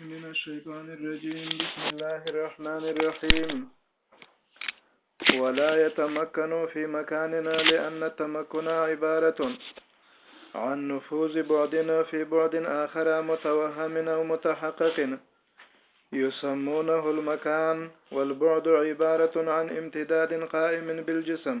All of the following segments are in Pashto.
من الشيطان الرجيم بسم الله الرحمن الرحيم ولا يتمكنوا في مكاننا لأن التمكن عبارة عن نفوذ بعدنا في بعد آخر متوهم أو متحقق يسمونه المكان والبعد عبارة عن امتداد قائم بالجسم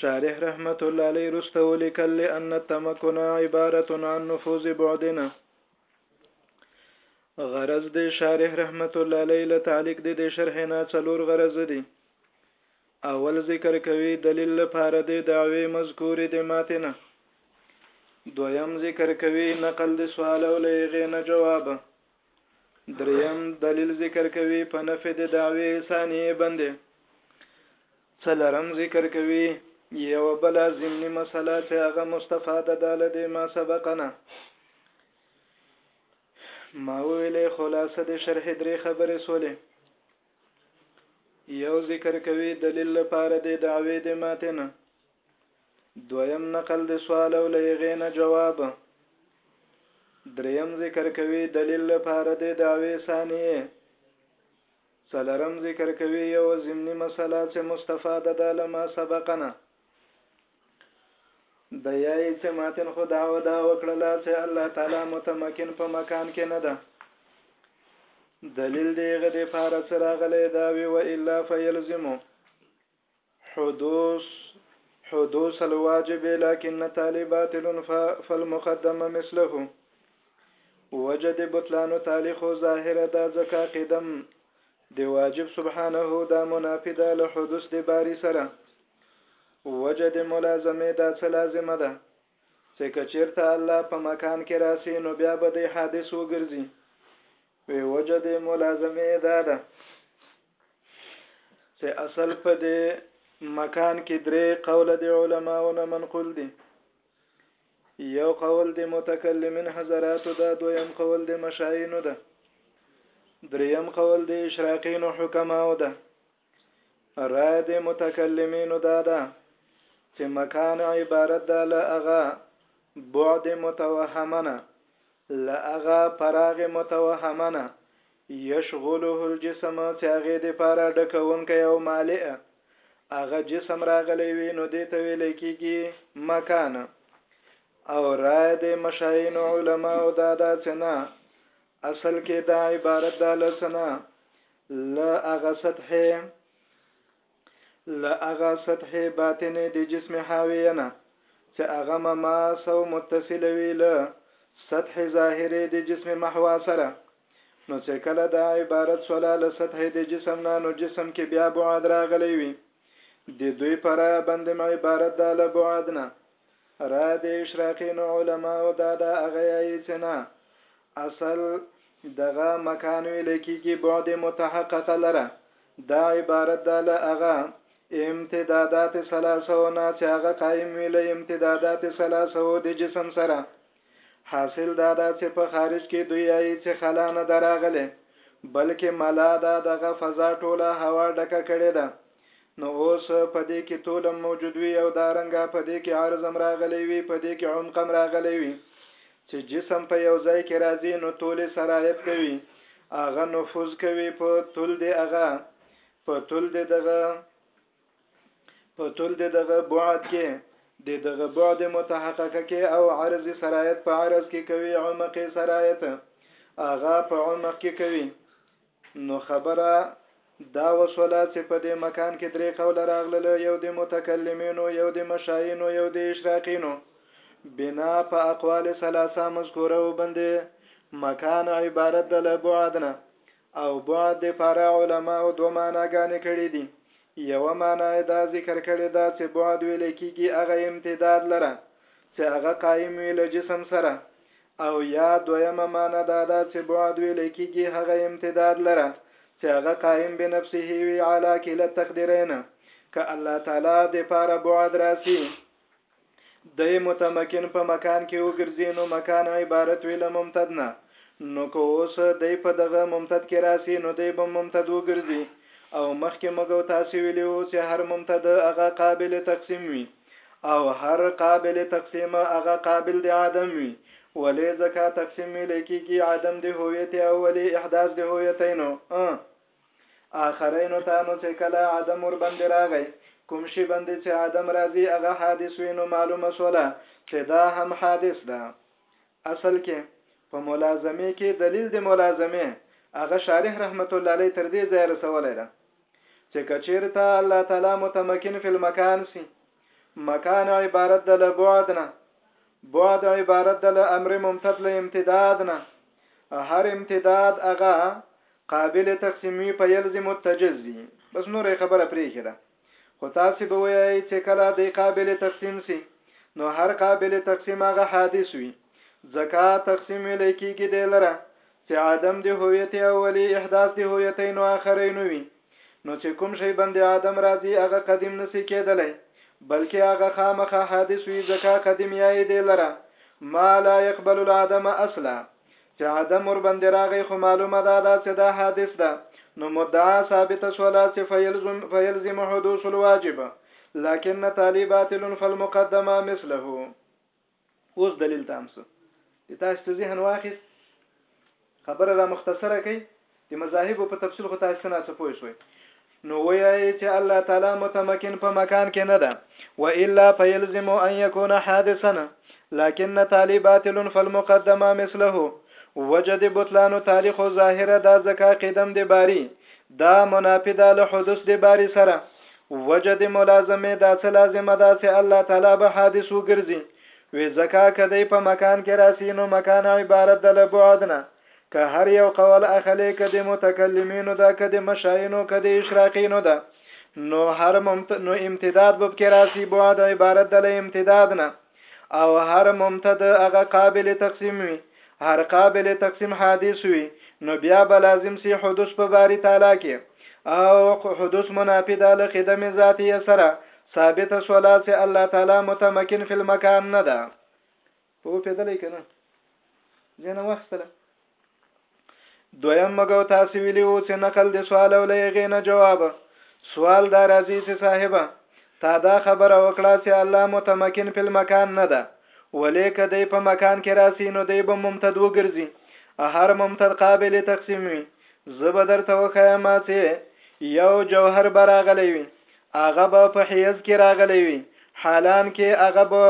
شارح رحمت الله علیه رسته ولیکل لأن التمکن عبارت عن نفوذ بعدنا غرض د شارح رحمت الله علیه له تعلق د دې شرح نه څلور غرض دي اول ذکر کوي دلیل لپاره د دعوی مذکور د ماتنه دویم ذکر کوي نقل د سوال او لغې نه جواب دریم دلیل ذکر کوي په نفع د دعوی ثانیه بنده څلورم ذکر کوي یوه بله ضمني مسله چې هغه مستفاده ده له دې ما سبق نه ما ویلې خلاصه د شرح درې خبرې سولې یو ذکر کوي دلیل لپاره د دعوی د ماته نه دویم نقل د سوال او لغې نه جواب دریم ذکر کوي دلیل لپاره د دعوی ثانیه څلورم ذکر کوي یو ضمني مسله چې مستفاده ده له ما سبق نه د یای چې ماتن خو دا ودا وکړله چې الله تعالی متمکن په مکان کې نه ده دلیل دیغه د فارس راغلی دا وی و الا فیلزمو حدوث حدوث الواجب لكن التالي باطل فالمقدم مثله وجد بطلان تالي خو ظاهره دا ځکه قدم دی واجب سبحانه دا منافی ده له حدوث دی باری سره وجه د ملازمه دا څه لازمه ده چې که چېرته الله په مکان کې راسي نو بیا به دی حادث وګرځي وی وجه د ملازمه دا ده چې اصل په دې مکان کې درې قول د علماو نه منقول دي یو قول د متکلمین حضرات دا دویم قول د مشاینو ده دریم قول د اشراقین حکماو ده رای د متکلمینو دا ده چې مکان عبارت ده له هغه بعد متوهمنه له هغه پراغ متوهمنه یشغله الجسم چې هغې د پاره ډکونکی او مالئ هغه جسم راغلی وي نو دې ته ویل کېږي مکان او رای د مشاینو علماو دا ده چې نه اصل کې دا عبارت ده له څه نه له هغه سطحې له هغه سطحې باطنې د جسم حاویه نه چې هغه مماس او متصل وي له سطح ظاهرې د جسم محوا سره نو چې کله دا عبارت شوله له سطح د جسم نه نو جسم کې بیا بعد راغلی وي د دوی پر رایه باندې م عبارت دا له بعد نه را د اشراقي نو علما او دا دا هغه یایي چې نه اصل دغه مکان ویل کیږي بعد متحققه لره دا عبارت ده له هغه امتدادات ثلاثه نه چې هغه قائم ویل امتدادات ثلاثه د جسم سره حاصل دا دا چې په خارج کې دوی یې چې خلا نه دراغله بلکې ملا دا دغه فضا ټوله هوا ډکه کړې ده نو اوس په دې کې طول هم موجود وي او دا رنګه په دې کې عرض هم راغلی وي په دې کې عمق هم راغلی وي چې جسم په یو ځای کې راځي نو طول سرایت کوي هغه نفوذ کوي په طول دی هغه په طول دی دغه په طول دی دغه بعد کې د دغه بعد متحققه کې او عرض سرایت په عرض کې کوي عمق سرایت اغا په عمق کې کوي نو خبره دا وسوله چې په دې مکان کې درې قوله راغلل، یو د متکلمینو، یو د مشاینو، یو د اشراقینو. بنا په اقوال ثلاثه مذکوره و بندې مکان عبارت ده له بعد نه او بعد د پاره علماو دوه معناګانې کړې دي، یوه معنی یې دا ذکر کړې ده چې بعد ویل کیږي هغه امتداد لره چې هغه قایم وي له جسم سره او یا دویمه معنی دا ده چې بعد ویل کیږي هغه امتداد لره چې هغه قایم بنفسه وي علی کلا التقدیرین که الله تعالی دپاره بعد راسي دی متمکن په مکان کې وګرځي نو مکان عبارت وي له ممتد نه نو که اوس دی په دغه ممتد کې راسي نو دی به ممتد وګرځي او مخکې موږ او تاسې ویلي وو چې هر ممتد هغه قابل تقسیم وي او هر قابل تقسیم هغه قابل د عدم وي ولې ځکه تقسیم ویل کیږي عدم د هویت اولي احداث د هویتینو آخرینو ته نو چې کله عدم ورباندې راغی، کوم شي باندې چې عدم راځي هغه حادث وي، نو معلومه شوله چې دا هم حادث ده. اصل کې په ملازمې کې دلیل د ملازمې هغه شارح رحمة الله علیه تر دې ځایه رسولی ده چې که چېرته الله تعالی متمکن فی المکان شي، مکان عبارت ده له بعد نه بعد عبارت ده له امر ممتد له امتداد نه هر امتداد هغه قابل تقسیم وي په یلزم التجز وي بس نورې خبره پرې کړه خو تاسو به وایي چې کله د قابل تقسیم سي نو هر قابل تقسیم هغه حادث وي ځکه تقسیم ویل کېږي د لره چې عدم د هویت اولی احداث د هویتین او اخرین وي نو چې کوم شی بندې عدم راځي هغه قدیم نسي کېدلی بلکې هغه خامخا حادث وي ځکه قدیم یایې دې لره ما لا یقبل العدم اصلا چې عدم وربندې راغی خو معلومه دا ده چې دا حادث ده نو مدعا ثابته سوله چې فیلزم فیلزم حدوث الواجب لكن تالي باطل فالمقدمه مثله اوس دلیل تام سو د تاسو ته ذهن واخیست خبره را مختصره کړئ د مذاهب په تفصیل خو تاسو نه څه پوه شوي نو وایي چې الله تعالی متمکن په مکان کې نه ده و الا فيلزم ان يكون حادثا لكن تعالی باطل فالمقدمه مثله وجد بطلان تعالی خو ظاهره دا زکا قدم دی باری دا منافی دا له حدوث دی باری سره وجه د ملازمې دا څه لازمه ده چې الله تعالی به حادث وګرځي وی ځکه که دی په مکان کې راسي نو مکان عبارت ده له بعد نه که هر یو قول اخلې که د متکلمینو ده که د مشاینو که د اشراقینو ده نو هر ممت... نو امتداد به پکې راسي بعد عبارت ده له امتداد نه او هر ممتد هغه قابل تقسیم وي هر قابل تقسیم حادث وي نو بیا به لازم سي حدوث په باری تعالی کې او حدوث منافی ده له قدم ذاتی سره ثابت سولا سي الله تعالی متمکن فی المکان نه ده په پیدلې کنه ځنه وختله دویم مګو تاسو ویلی وو چې نقل د سوال او لېغې نه جواب سوال دا راځي چې صاحبه تا دا خبره وکړه چې الله متمکن په مکان نه ده ولې که دی په مکان کې راسي نو دی به ممتد وګرځي هر ممتد قابل تقسیم وي زه به درته وښایم چې یو جوهر به راغلی وي هغه به په حیز کې راغلی وي حالان کې هغه به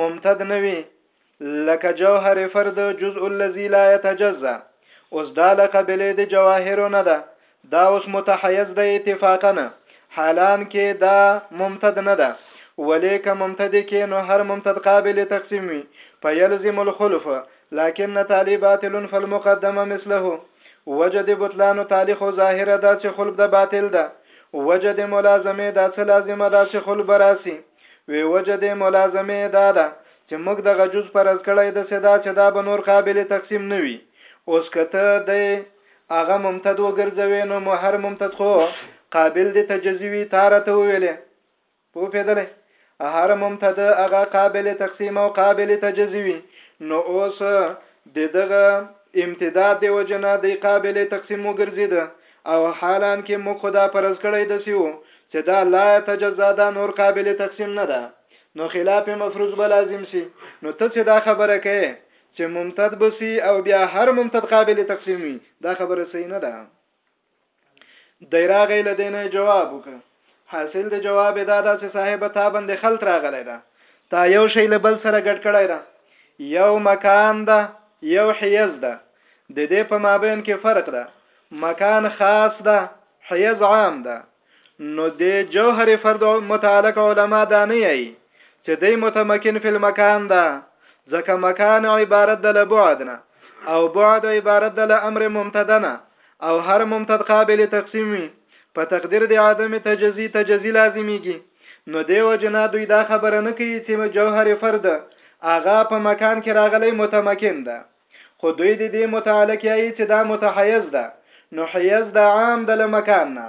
ممتد نه وي لکه جوهر فرد جزء الذي لا يتجزا اوس دا له قبلې د جواهرو نه ده دا اوس متحیز ده اتفاقا حالان کې دا ممتد نه ده ولې که ممتد کې نو هر ممتد قابل تقسیم وي فیلزم الخلف لكن تالي باطل فالمقدمه مثله وجد بطلان تالي خو ظاهره دا چې خلف د باطل ده وجد ملازمه دا څه لازمه دا چې خلف براسي وی وجه دی ملازمه دا ده چې موږ دغه جز فرض کړی د سدا چې دا به نور قابل تقسیم نه وي اوس کته دی هغه ممتد وګرځوي نو مهر ممتد خو قابل دی تجزی وی تاره ته ویلې په پیدلې هر ممتد هغه قابل تقسیم او قابل تجزی وی نو اوس د دغه امتداد دی وجنه دی قابل تقسیم وګرځي ده او حالان کې موږ خدا پرز کړی د سیو چې دا لا تجزا دا نور قابل تقسیم نه ده نو خلاف مفروض به لازم سي نو ته څه دا خبره کوي چې ممتد بسی او بیا هر ممتد قابل تقسیم وي دا خبره صحیح نه ده دایراغې لدینه جواب وکړه حاصل د جواب دا ده چې صاحب تا باندې خلط راغلی ده تا یو شی له بل سره ګډ کړی ده یو مکان ده یو حیز ده د دې په مابین کې فرق ده مکان خاص ده حیز عام ده نو د جوهر فرد متعلق علما دا نه یي چې دی متمکن فی المکان ده ځکه مکان عبارت ده له بعد نه او بعد عبارت ده له امر ممتدنه او هر ممتد قابل تقسیم وي په تقدیر د عدم تجزی تجزی لازمیږي نو دیو جنا دوی دا خبره نه کوي چې جوهر فرد اغا په مکان کې راغلی متمکن ده خو دوی د دې متعلق یایي چې دا متحیز ده نو حیز د عام د مکان نه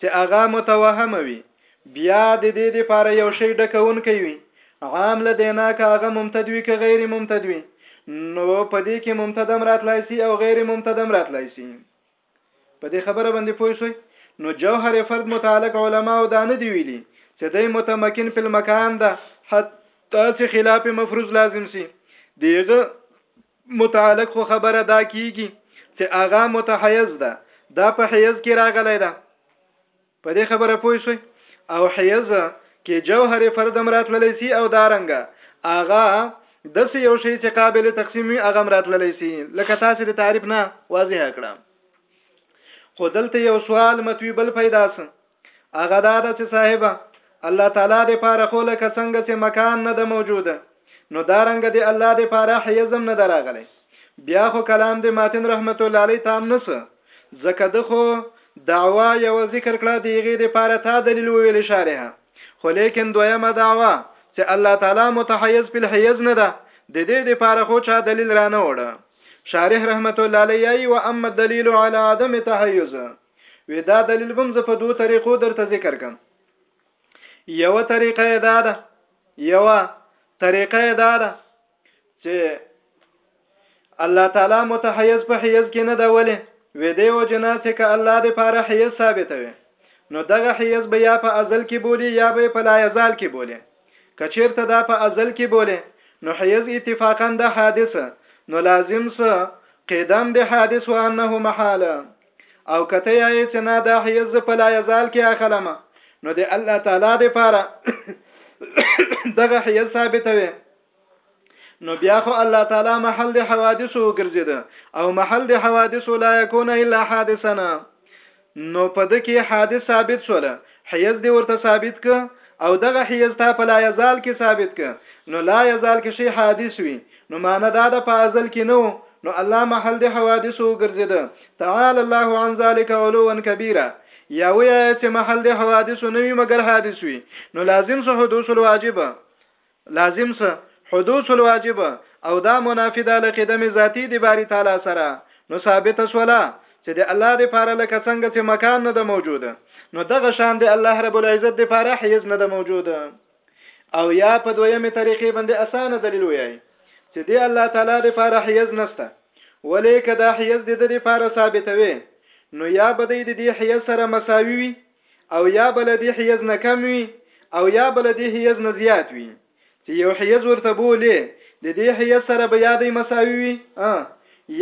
چې هغه متوهم وي بيا د دې لپاره يو شی ډکونکی وي عام له دې نه که هغه ممتد وي که غیر ممتد وي نو په دې کې ممتدم راتلای سي او غیر ممتدم راتلای سي په دې خبره باندې پوه شئ نو جوهر فرد متعلق علما او دانه دی ویلي چې د متمکن په مکان ده حتی چې خلاف مفروض لازم سي دیغه متعلق خو خبره دا کیږي چې اغا متحیز ده دا په حیز کې راغلی ده په دې خبره پوه شئ او حیز کې جوهر فرد مراتللی سي او دارنګه اغا د څه یو شی چې قابل تقسیم وي هغه مراتللی سي لکه تاسو د تعریف نه واضح کړم خو دلته یو سوال متوی بل پیدا سم هغه دا ده چې صاحب الله تعالی دې پاره خو لکه څنګه چې مکان نه ده موجود نو دا رنګ دې الله دې پاره حیزم نه دراغلی بیا خو کلام دې ماتن رحمت الله علی تام نس زکه د خو دعوا یو ذکر کړه دې غې دې پاره تا دلیل ویل شارحه خو لیکن دویمه دعوا چې الله تعالی متحیز په حیز نه ده د دې دې پاره خو چا دلیل رانه وړه شارح رحمت الله علی و اما الدلیل علی عدم تحیز وی دا دلیل بم زه په دوه طریقو درته ذکر کوم یو طریقه دا ده یو طریقه دا ده چې الله تعالی متحیز په حیز کې نه دا ولې وې دی او جنا چې ک الله دې پاره حیز ثابت وي نو دغه حیز به یا په ازل کې بولی یا به په لا یزال کې بولی کچیرته دا په ازل کې بولی نو حیز اتفاقا د حادثه نو لازم سه قدم د حادث وانه محاله او کته یې چې نه دا حیز په لا یزال کې اخلم نو د الله تعالی د پاره دغه حیز ثابتوي نو بیا خو الله تعالی محل د حوادث وګرځید او محل د حوادث لا یکون الا حادثنا نو په دکې حادث ثابت شول حیز دی ورته ثابت ک او دغه حیز تا په لا یزال کې ثابت ک نو لا یزال کې شی حادث وي نو معنی دا د په ازل کې نو نو الله محل د حوادث وګرځید تعالی الله عن ذلک علوا کبیره یا وی چې محل د حوادث نه وي مګر حادث وي نو لازم سو حدوث الواجب لازم څه حدوث الواجب او دا منافی ده له قدم ذاتی دی باری تعالی سره نو ثابت سولا چې د الله د پاره لکه څنګه چې مکان نه ده موجود نو دغه شان د الله رب العزت د پاره حیز نه ده موجود او یا په دویمه طریقې باندې اسانه دلیل وایي چې د الله تعالی د پاره حیز نشته ولې کدا حیز د دې لپاره ثابتوي نو یا بده د دې حیز سره مساوي وي او یا به له دې حیز نه کم وي او یا به له دې حیز نه زیات وي چې یو حیز ورته بولې د دې حیز سره به یادې مساوي وي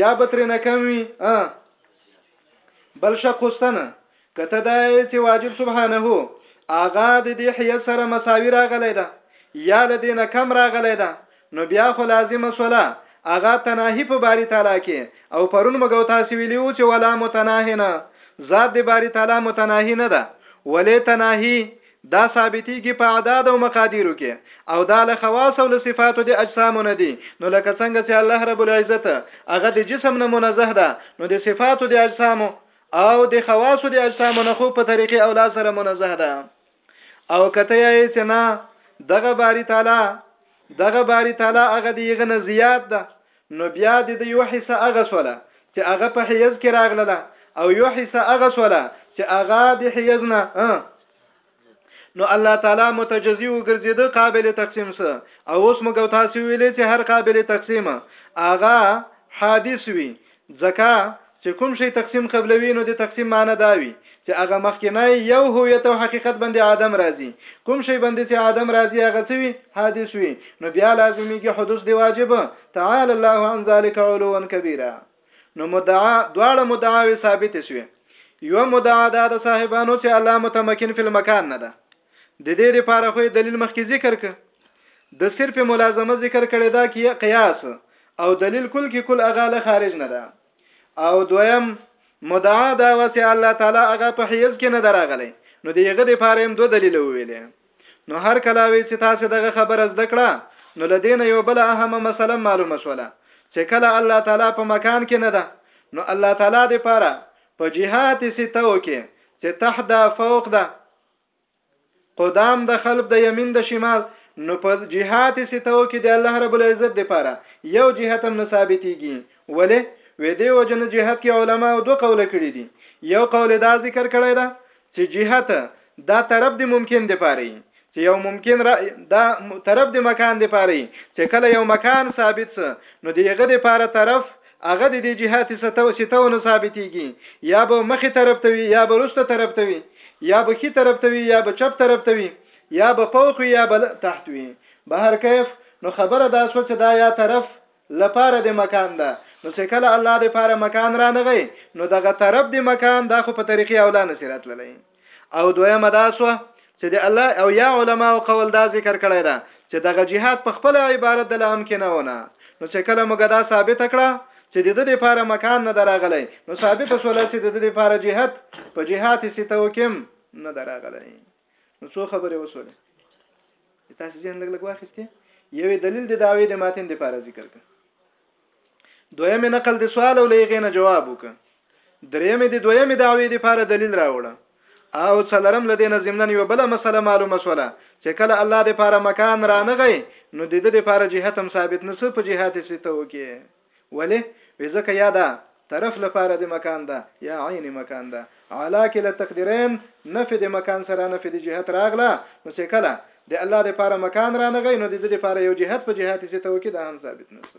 یا به ترې نه کم وي بل شق وستنه کته دا چې واجب سبحانه هو اغا د دې حیز سره مساوي راغلی ده یا له دې نه کم راغلی ده نو بیا خو لازمه سوله هغه تناهي په باری تعالی کې او پرون مګو تاسو ویلی وو چې ولا متناهي نه ذات د باری تعالی متناهي نه ده ولې تناهي دا ثابتېږي په اعداد او مقادیرو کې او دا له خواص او له صفاتو د اجسامو نه دي نو لکه څنګه چې الله رب العزت هغه د جسم نه منزه ده نو د صفاتو د اجسامو او د خواصو د اجسامو نه خو په طریقې او لا سره منزه ده او کته یې چې نه دغه باری تعالی دغه باری تعالی هغه دیغه نه زیات ده نو بیا د دې یو حصہ هغه سوله چې هغه په حیز کې راغله او یو حصہ هغه سوله چې هغه د حیز نه نو الله تعالی متجزی وګرځیده قابل تقسیم سره او اوس موږ تاسو ویلې چې هر قابل تقسیم هغه حادث وي ځکه چې کوم شی تقسیم قبلوي نو د تقسیم معنی دا وي چې هغه مخکنی یو هویت او حقیقت باندې عدم راځي کوم شی باندې چې عدم راځي هغه څه وي حادث وي نو بیا لازمیږي حدوث دی واجب تعالی الله عن ذلک علوا کبیره نو مدعا دواړه مدعاوې ثابت شوي یو مدعا دا د صاحبانو چې الله متمکن فی المکان نه ده د دې لپاره خو دلیل مخکې ذکر ک د صرف ملازمه ذکر کړی دا کی قیاس او دلیل کل کې کل اغه له خارج نه ده او دویم مدعا دا وسه الله تعالی هغه په حیز کې نه دراغلی نو دیغه د پاره هم دوه دلیل ویلې نو هر کله وی چې تاسو دغه خبره زده کړه نو لدین یو بل اهمه مسله معلومه شوله چې کله الله تعالی په مکان کې نه ده نو الله تعالی د پاره په جهات ستو کې چې تحت ده فوق ده قدام د خلف د یمین د شمال نو په جهات ستو کې د الله رب العزت لپاره یو جهت هم نه ثابتېږي ولې وې دی وجنه جهت کې علما او دوه قوله کړي دي یو قول دا ذکر کړی دا چې جهت دا طرف دی ممکن دی پاره چې یو ممکن را دا طرف دی مکان دی پاره چې کله یو مکان ثابت سه نو دیغه دی پاره طرف هغه د دې جهات ستو ستونه ثابتيږي یا به مخې طرف ته وي یا به رسته طرف ته وي یا به خي طرف ته وي یا به چپ طرف ته وي یا به فوق وي یا به تحت وي به هر کیف نو خبره دا سو چې دا یا طرف لپاره د مکان ده نو چې کله الله د لپاره مکان رانغی نو دغه طرف د مکان دا خو په طریقې اولا نصیرت للی او دویمه دا سو چې د الله او یا علما او قول دا ذکر کړی دا چې دغه جهاد په خپل عبارت د لام کې نه ونه نو چې کله موږ دا ثابت کړه چې د دې لپاره مکان نه دراغلی نو ثابت سول چې د دې لپاره جهاد په جهاد سیته وکم نه دراغلی نو څو خبرې وسول تاسو ځین لګ لګ واخیسته یو دلیل د داوی د ماتین لپاره ذکر کړ دویم نقل د سوال او لېغې نه جواب وک دریم د دویم دعوی د پاره دلیل راوړه او څلرم لدې نه زمنن یو بل مسله معلومه سوله چې کله الله د پاره مکان رانغی نو د دې د پاره جهت هم ثابت نسو په جهات سته وکي ولی وځکه یاده طرف لپاره د مکان ده یا عین مکان ده علی کې له تقدیرین نفی د مکان سره نفی د جهت راغله نو چې کله د الله د پاره مکان را نغی نو د د لپاره یو جهت په جهات سي تو کې دا هم ثابت نسو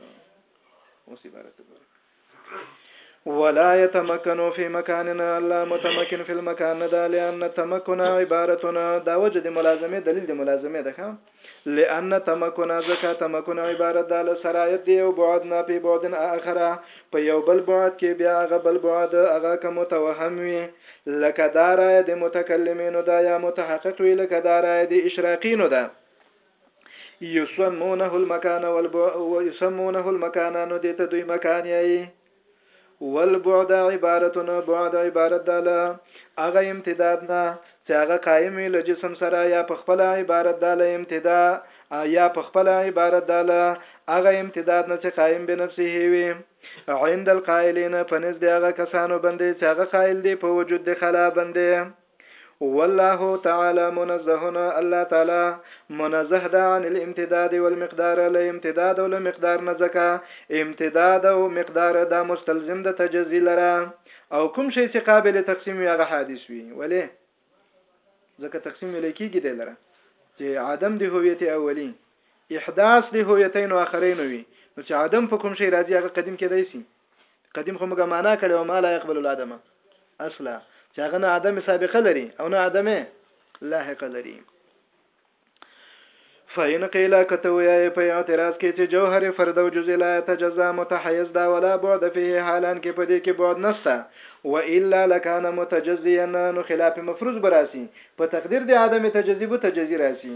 اوس عبارت ګور ولا يتمكن في مكاننا الا متمكن في المكان دا لان تمكن عبارتنا دا وجد ملازمه دلیل د ملازمه ده لأن تمکن، ځکه تمکن عبارت ده له سرایت د یو بعد نه فی بعد آخر، په یو بل بعد کې، بیا هغه بل بعد، هغه که متوهم وي، لکه دا رایه د متکلمینو ده، یا متحقق وي، لکه دا رایه د اشراقینو ده. یسمونه المکان والبعد، یسمونه المکان، نو دې ته دوی مکان یایي. والبعد عبارت نه بعد عبارت ده له هغه امتداد نه چې هغه قائم وي له جسم سره یا په خپل عبارت ده له امتدا یا په خپل عبارت ده له هغه امتداد نه چې قائم به نفسه وي عند القائلین فنز دی هغه کسانو باندې چې هغه قائل دي په وجود د خلا باندې والله تعالی منزه الله تعالی منزه ده عن الامتداد والمقدار له امتداد او له مقدار نه ځکه امتداد او مقدار دا مستلزم د تجزی لره او کوم شی چې قابل تقسیم وي هغه حادث وي ولې ځکه تقسیم ویل کېږي دی لره چې عدم د هویت اولی احداث د هویتین اخرین وي نو چې عدم په کوم شی راځي هغه قدیم کېدای شي قدیم خو موږ معنا کړی و ما لا يقبل العدم اصلا چې هغه نه عدم سابقه لري او نه عدم لاحقه لري فإن قيل كتويا په اعتراض کې چې جوهر فرد او جزء لا تجزا متحيز دا ولا بعد فيه حالان کې په دې کې بعد نشته و الا لكان متجزيا نو خلاف مفروض براسي په تقدیر د عدم تجزي به تجزي راسي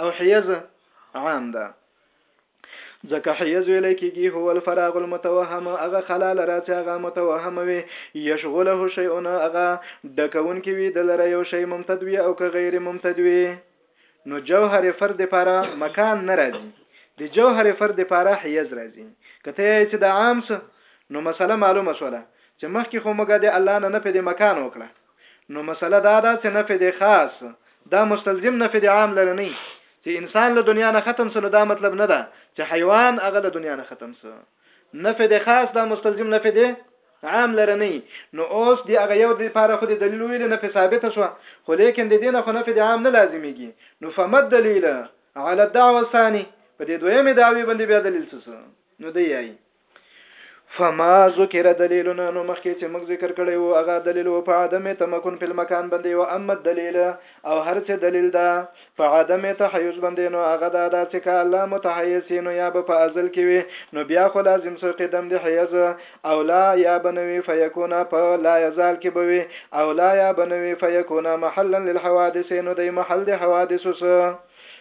او حیز عام ده ځکه حیز ویل کېږي هو الفراغ المتوهم هغه خلا لره چې هغه متوهم وي یشغله شیئون هغه ډکون کې وي د لره یو شی ممتد وي او که غیر ممتد وي نو جوهر فرد لپاره مکان نه راځي د جوهر فرد لپاره حیز راځي کته چې د عام څه نو مسله معلومه شوله چې مخکې خو موږ د الله نه نه په دې مکان وکړه نو مسله دا ده چې نفي دی خاص دا مستلزم نفي دی عام لره نه چې انسان له دنیا نه ختم سنو دا مطلب نه ده چې حیوان هغه له دنیا نه ختم سو نفي دی خاص دا مستلزم نفي دی عام لره نه نو اوس دی هغه یو د لپاره خو د دلیل ویل نه په ثابت شو خو لیکن د دینه خو نه په عام نه لازمیږي نو فمد دلیل علی الدعوه الثانی په دې دویمه دعوی باندې بیا دلیل څه نو دی یی فما ذکر دلیلنا نو مخکې چې موږ ذکر کړی وو هغه دلیل و په عدم تمکن په مکان باندې او اما دلیل او هر څه دلیل ده په عدم تحیز باندې نو هغه دا ده چې که الله متحیز نو یا به په ازل کې وي نو بیا خو لازم سو قدم دی حیز او لا یا بنوي فیکونا په لا یزال کې بوي او لا یا بنوي فیکونا محلا للحوادث نو دی محل د حوادث سره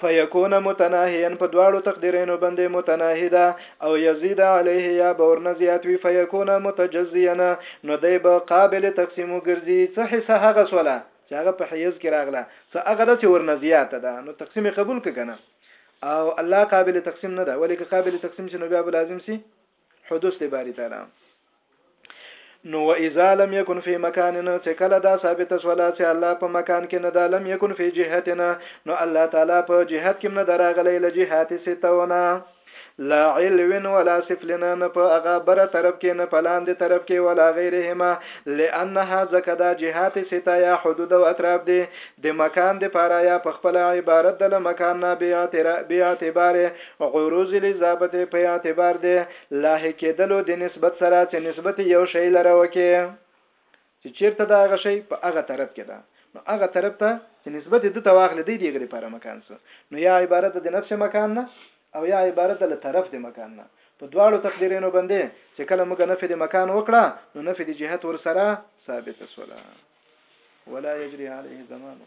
فیکون متناهیا په دواړو تقدیرینو باندې متناهی ده او یزید علیه یا بورن زیات وی فیکون متجزیا نو دی به قابل تقسیم ګرځي څه حصہ هغه سوله چې هغه په حیز کې راغله څه هغه د ورنه زیاته ده نو تقسیم قبول ک کنه او الله قابل تقسیم نه ده ولیک قابل تقسیم چې نو بیا لازم سي حدوث دی باری تعالی نو و اذا لم يكن في مكاننا چې کله دا ثابت سولا چې الله په مکان کې نه دا لم يكن في جهتنا نو الله تعالی په جهت کې نه دراغلی له جهات ستونه لا علو ولا سفلنا نه په هغه بره طرف کې نه پلاندې طرف کې ولا غیرهما لانها زکدا جهات ستا یا حدود او اطراف دي د مکان د پاره یا په خپل عبارت د مکان نه بیا اعتبار غروض لي ضابطې پۀ اعتبار د لاحق کېدلو د نسبت سره چې نسبت يو شي لره وکې چې چېرته د هغه شي پۀ هغه طرف کې ده نو هغه طرف ته چې نسبت د ته واخلې دی دېغه لپاره مکان سو نو يا عبارت ده د نفس مکان نه او يا عبارت ده له طرف د مکان نه په دواړو تقديرينو باندې چې کله موږ نفي د مکان وکړه نو نفي د جهت ور سره ثابت سوله ولا يجري عليه زمانه